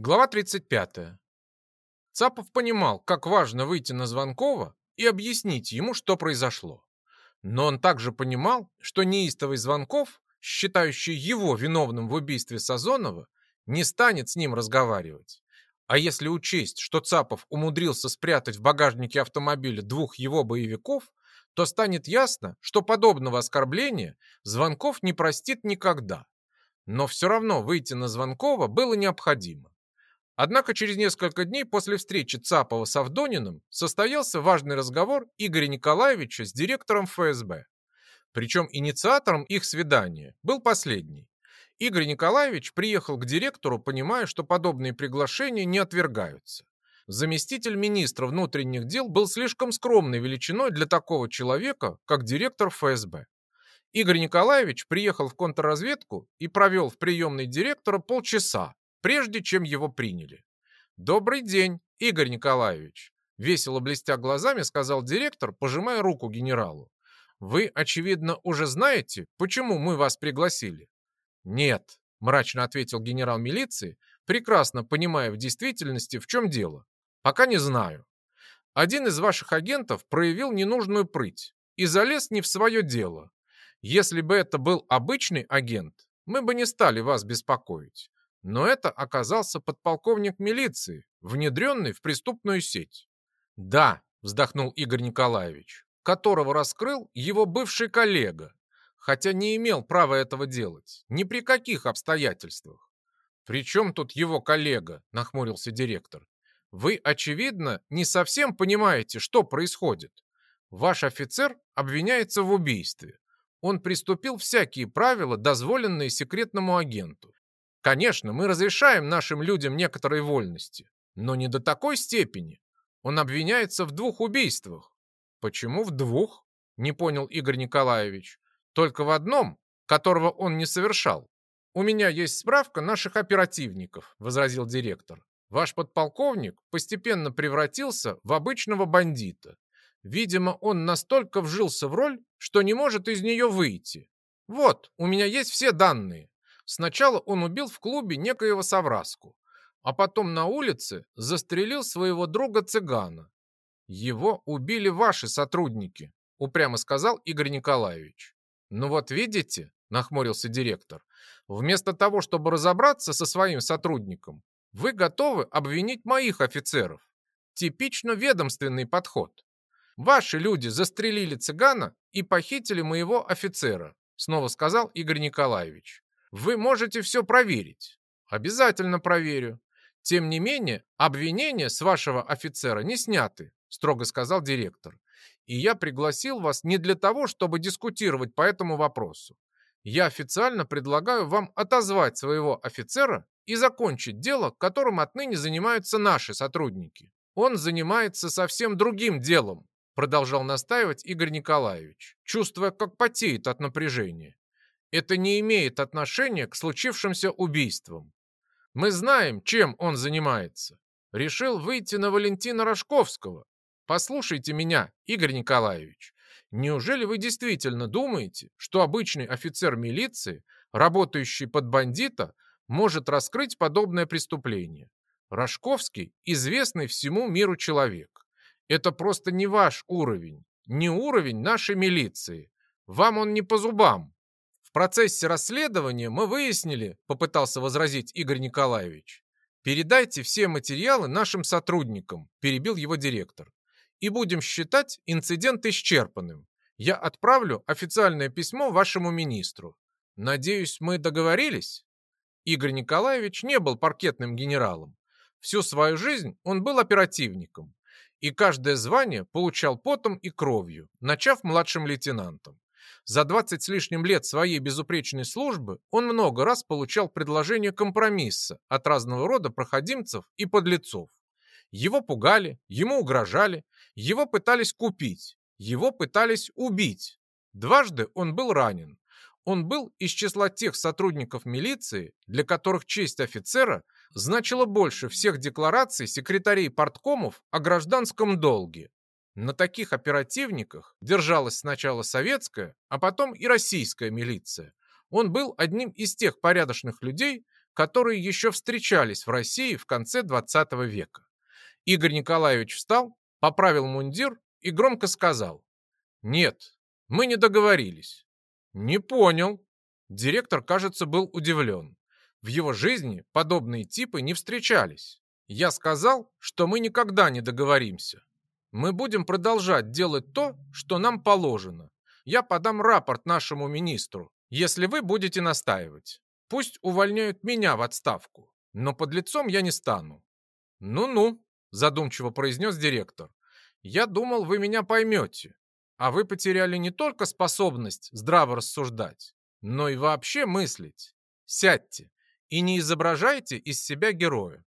Глава 35. Цапов понимал, как важно выйти на Звонкова и объяснить ему, что произошло. Но он также понимал, что неистовый Звонков, считающий его виновным в убийстве Сазонова, не станет с ним разговаривать. А если учесть, что Цапов умудрился спрятать в багажнике автомобиля двух его боевиков, то станет ясно, что подобного оскорбления Звонков не простит никогда. Но все равно выйти на Звонкова было необходимо. Однако через несколько дней после встречи Цапова с Авдониным состоялся важный разговор Игоря Николаевича с директором ФСБ. Причем инициатором их свидания был последний. Игорь Николаевич приехал к директору, понимая, что подобные приглашения не отвергаются. Заместитель министра внутренних дел был слишком скромной величиной для такого человека, как директор ФСБ. Игорь Николаевич приехал в контрразведку и провел в приемной директора полчаса, прежде чем его приняли. «Добрый день, Игорь Николаевич!» Весело блестя глазами, сказал директор, пожимая руку генералу. «Вы, очевидно, уже знаете, почему мы вас пригласили?» «Нет», — мрачно ответил генерал милиции, прекрасно понимая в действительности, в чем дело. «Пока не знаю. Один из ваших агентов проявил ненужную прыть и залез не в свое дело. Если бы это был обычный агент, мы бы не стали вас беспокоить. Но это оказался подполковник милиции, внедренный в преступную сеть. «Да», — вздохнул Игорь Николаевич, которого раскрыл его бывший коллега, хотя не имел права этого делать, ни при каких обстоятельствах. «При чем тут его коллега?» — нахмурился директор. «Вы, очевидно, не совсем понимаете, что происходит. Ваш офицер обвиняется в убийстве. Он приступил всякие правила, дозволенные секретному агенту. Конечно, мы разрешаем нашим людям некоторые вольности, но не до такой степени. Он обвиняется в двух убийствах. Почему в двух? Не понял Игорь Николаевич. Только в одном, которого он не совершал. У меня есть справка наших оперативников, возразил директор. Ваш подполковник постепенно превратился в обычного бандита. Видимо, он настолько вжился в роль, что не может из нее выйти. Вот, у меня есть все данные. Сначала он убил в клубе некоего Савраску, а потом на улице застрелил своего друга-цыгана. Его убили ваши сотрудники, упрямо сказал Игорь Николаевич. Ну вот видите, нахмурился директор, вместо того, чтобы разобраться со своим сотрудником, вы готовы обвинить моих офицеров. Типично ведомственный подход. Ваши люди застрелили цыгана и похитили моего офицера, снова сказал Игорь Николаевич. Вы можете все проверить. Обязательно проверю. Тем не менее, обвинения с вашего офицера не сняты, строго сказал директор. И я пригласил вас не для того, чтобы дискутировать по этому вопросу. Я официально предлагаю вам отозвать своего офицера и закончить дело, которым отныне занимаются наши сотрудники. Он занимается совсем другим делом, продолжал настаивать Игорь Николаевич, чувствуя, как потеет от напряжения. Это не имеет отношения к случившимся убийствам. Мы знаем, чем он занимается. Решил выйти на Валентина Рожковского. Послушайте меня, Игорь Николаевич. Неужели вы действительно думаете, что обычный офицер милиции, работающий под бандита, может раскрыть подобное преступление? Рожковский – известный всему миру человек. Это просто не ваш уровень, не уровень нашей милиции. Вам он не по зубам. В процессе расследования мы выяснили, попытался возразить Игорь Николаевич. Передайте все материалы нашим сотрудникам, перебил его директор. И будем считать инцидент исчерпанным. Я отправлю официальное письмо вашему министру. Надеюсь, мы договорились? Игорь Николаевич не был паркетным генералом. Всю свою жизнь он был оперативником. И каждое звание получал потом и кровью, начав младшим лейтенантом. За 20 с лишним лет своей безупречной службы он много раз получал предложения компромисса от разного рода проходимцев и подлецов. Его пугали, ему угрожали, его пытались купить, его пытались убить. Дважды он был ранен. Он был из числа тех сотрудников милиции, для которых честь офицера значила больше всех деклараций секретарей парткомов о гражданском долге. На таких оперативниках держалась сначала советская, а потом и российская милиция. Он был одним из тех порядочных людей, которые еще встречались в России в конце 20 века. Игорь Николаевич встал, поправил мундир и громко сказал. «Нет, мы не договорились». «Не понял». Директор, кажется, был удивлен. В его жизни подобные типы не встречались. Я сказал, что мы никогда не договоримся. Мы будем продолжать делать то, что нам положено. Я подам рапорт нашему министру, если вы будете настаивать. Пусть увольняют меня в отставку, но под лицом я не стану. Ну-ну, задумчиво произнес директор. Я думал, вы меня поймете. А вы потеряли не только способность здраво рассуждать, но и вообще мыслить. Сядьте и не изображайте из себя героя.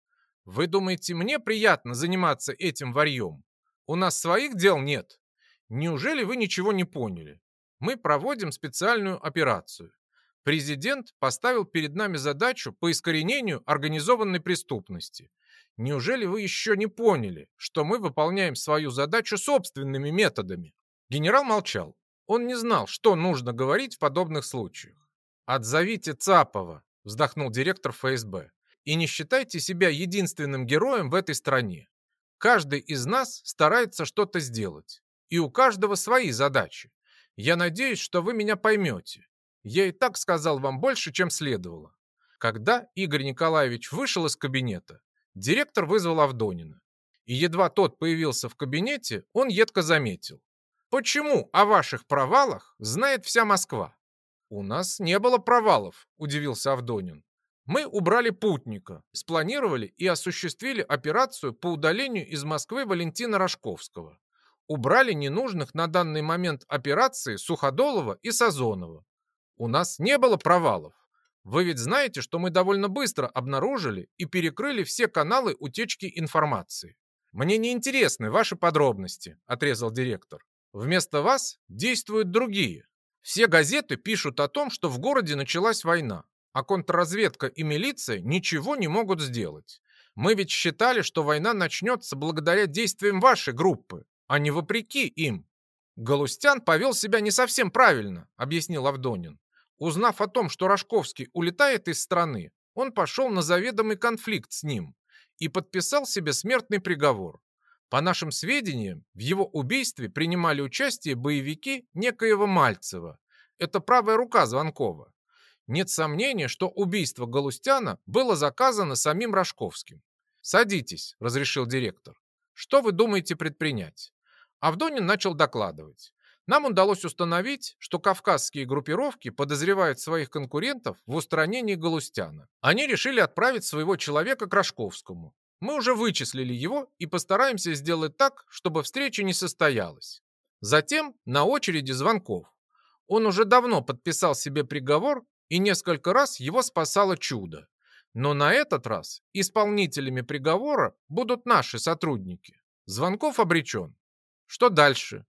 Вы думаете, мне приятно заниматься этим варьем? У нас своих дел нет. Неужели вы ничего не поняли? Мы проводим специальную операцию. Президент поставил перед нами задачу по искоренению организованной преступности. Неужели вы еще не поняли, что мы выполняем свою задачу собственными методами? Генерал молчал. Он не знал, что нужно говорить в подобных случаях. «Отзовите Цапова», – вздохнул директор ФСБ. «И не считайте себя единственным героем в этой стране. Каждый из нас старается что-то сделать. И у каждого свои задачи. Я надеюсь, что вы меня поймете. Я и так сказал вам больше, чем следовало». Когда Игорь Николаевич вышел из кабинета, Директор вызвал Авдонина. И едва тот появился в кабинете, он едко заметил. «Почему о ваших провалах знает вся Москва?» «У нас не было провалов», – удивился Авдонин. «Мы убрали путника, спланировали и осуществили операцию по удалению из Москвы Валентина Рожковского. Убрали ненужных на данный момент операции Суходолова и Сазонова. У нас не было провалов. Вы ведь знаете, что мы довольно быстро обнаружили и перекрыли все каналы утечки информации. Мне не интересны ваши подробности, отрезал директор. Вместо вас действуют другие. Все газеты пишут о том, что в городе началась война, а контрразведка и милиция ничего не могут сделать. Мы ведь считали, что война начнется благодаря действиям вашей группы, а не вопреки им. Галустян повел себя не совсем правильно, объяснил Авдонин. Узнав о том, что Рожковский улетает из страны, он пошел на заведомый конфликт с ним и подписал себе смертный приговор. По нашим сведениям, в его убийстве принимали участие боевики некоего Мальцева. Это правая рука Звонкова. Нет сомнения, что убийство Галустяна было заказано самим Рожковским. «Садитесь», — разрешил директор. «Что вы думаете предпринять?» Авдонин начал докладывать. Нам удалось установить, что кавказские группировки подозревают своих конкурентов в устранении Галустяна. Они решили отправить своего человека к Рожковскому. Мы уже вычислили его и постараемся сделать так, чтобы встреча не состоялась. Затем на очереди звонков. Он уже давно подписал себе приговор, и несколько раз его спасало чудо. Но на этот раз исполнителями приговора будут наши сотрудники. Звонков обречен. Что дальше?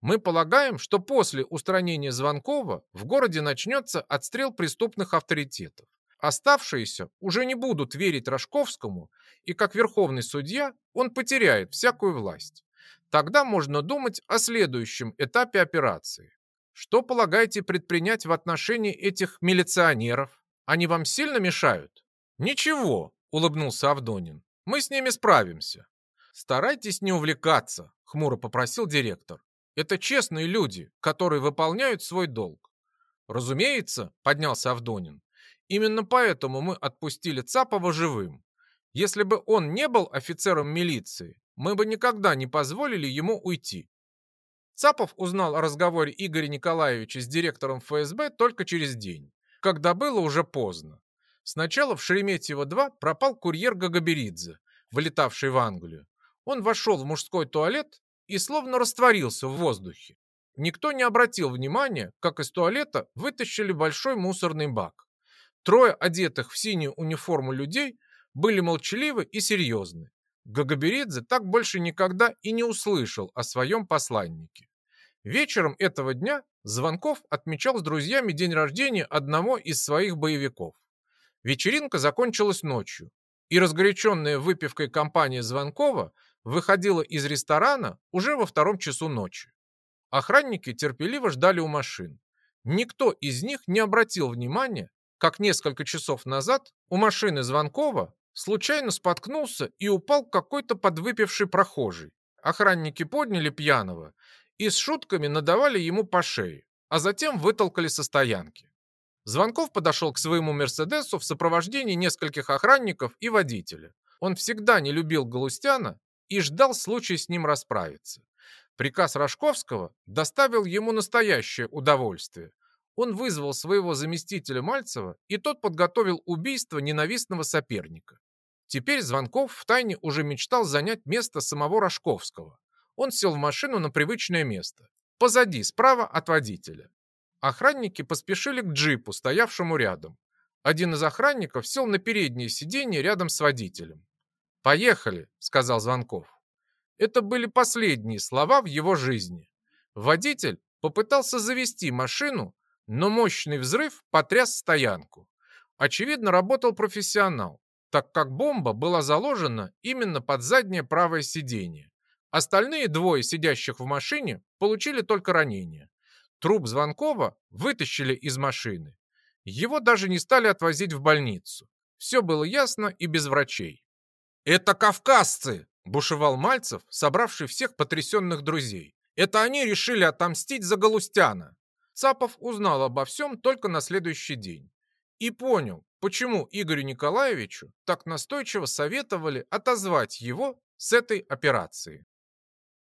Мы полагаем, что после устранения Звонкова в городе начнется отстрел преступных авторитетов. Оставшиеся уже не будут верить Рожковскому, и как верховный судья он потеряет всякую власть. Тогда можно думать о следующем этапе операции. Что полагаете предпринять в отношении этих милиционеров? Они вам сильно мешают? Ничего, улыбнулся Авдонин. Мы с ними справимся. Старайтесь не увлекаться, хмуро попросил директор. Это честные люди, которые выполняют свой долг. Разумеется, поднялся Авдонин. Именно поэтому мы отпустили Цапова живым. Если бы он не был офицером милиции, мы бы никогда не позволили ему уйти. Цапов узнал о разговоре Игоря Николаевича с директором ФСБ только через день, когда было уже поздно. Сначала в Шереметьево-2 пропал курьер Гагаберидзе, вылетавший в Англию. Он вошел в мужской туалет и словно растворился в воздухе. Никто не обратил внимания, как из туалета вытащили большой мусорный бак. Трое одетых в синюю униформу людей были молчаливы и серьезны. Гагаберидзе так больше никогда и не услышал о своем посланнике. Вечером этого дня Звонков отмечал с друзьями день рождения одного из своих боевиков. Вечеринка закончилась ночью, и разгоряченная выпивкой компания Звонкова выходила из ресторана уже во втором часу ночи. Охранники терпеливо ждали у машин. Никто из них не обратил внимания, как несколько часов назад У машины Звонкова случайно споткнулся и упал какой-то подвыпивший прохожий. Охранники подняли пьяного и с шутками надавали ему по шее, а затем вытолкали со стоянки. Звонков подошел к своему «Мерседесу» в сопровождении нескольких охранников и водителя. Он всегда не любил Галустяна и ждал случая с ним расправиться. Приказ Рожковского доставил ему настоящее удовольствие. Он вызвал своего заместителя Мальцева, и тот подготовил убийство ненавистного соперника. Теперь Звонков втайне уже мечтал занять место самого Рожковского. Он сел в машину на привычное место, позади, справа от водителя. Охранники поспешили к джипу, стоявшему рядом. Один из охранников сел на переднее сиденье рядом с водителем. «Поехали», — сказал Звонков. Это были последние слова в его жизни. Водитель попытался завести машину, но мощный взрыв потряс стоянку. Очевидно, работал профессионал, так как бомба была заложена именно под заднее правое сиденье. Остальные двое сидящих в машине получили только ранения. Труп Звонкова вытащили из машины. Его даже не стали отвозить в больницу. Все было ясно и без врачей. «Это кавказцы!» – бушевал Мальцев, собравший всех потрясенных друзей. «Это они решили отомстить за Галустяна!» Цапов узнал обо всем только на следующий день. И понял, почему Игорю Николаевичу так настойчиво советовали отозвать его с этой операции.